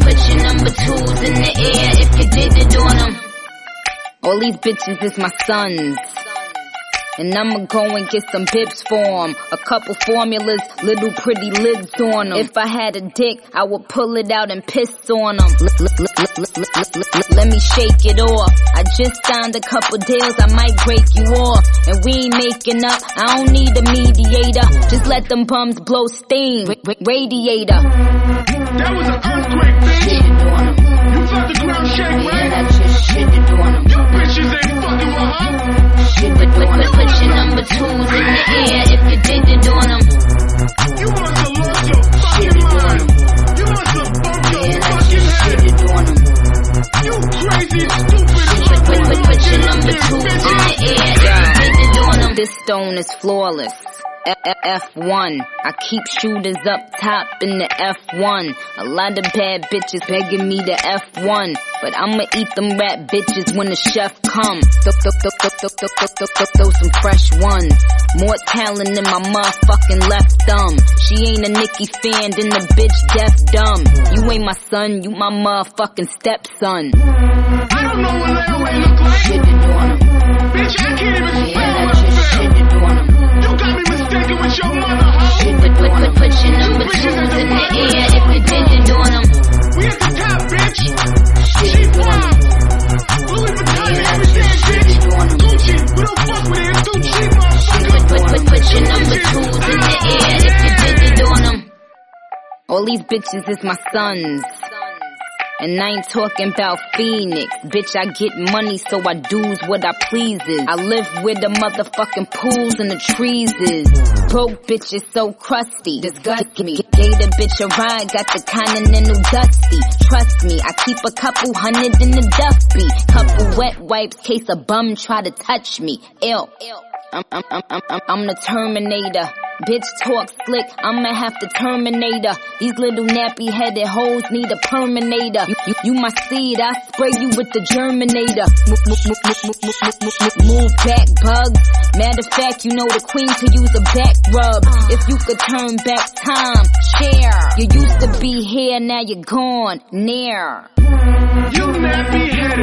Put your number twos in the air if you did it on them. All these bitches is my sons. And I'ma go and get some pips for them. A couple formulas, little pretty lids on them. If I had a dick, I would pull it out and piss on them. Let me shake it off. I just signed a couple deals, I might break you off. And we ain't making up, I don't need a mediator. Just let them bums blow steam. Radiator. That was an earthquake, bitch. You felt the ground shake, right? I just shitted on 'em. You bitches ain't fucking with her. Your number twos in the air if you did it on 'em. You must have lost your fucking mind. You must have bumped your fucking head. You crazy, stupid. This stone is flawless. F1. I keep shooters up top in the F1. A lot of bad bitches begging me to F1. But I'ma eat them rat bitches when the chef come. Throw some fresh ones. More talent than my motherfucking left thumb. She ain't a Nicki fan, then the bitch deaf dumb. You ain't my son, you my motherfucking stepson. I don't know what Larry look like. All these bitches is my sons. And I ain't talking about Phoenix. Bitch, I get money so I do's what I pleases. I live where the motherfucking pools and the trees is. Broke bitch is so crusty. Disgust me. The bitch a ride, got the continental dusty. Trust me, I keep a couple hundred in the duffy. Couple wet wipes, case a bum try to touch me. Ill. I'm, I'm, I'm, I'm, I'm the Terminator. Bitch talk slick, I'ma have to terminate. These little nappy headed hoes need a perminator. You, you, you my seed, I spray you with the germinator. Move, move, move, move back, bug. Matter of fact, you know the queen to use a back rub. If you could turn back time, Cher. You used to be here, now you're gone, near. You nappy-headed.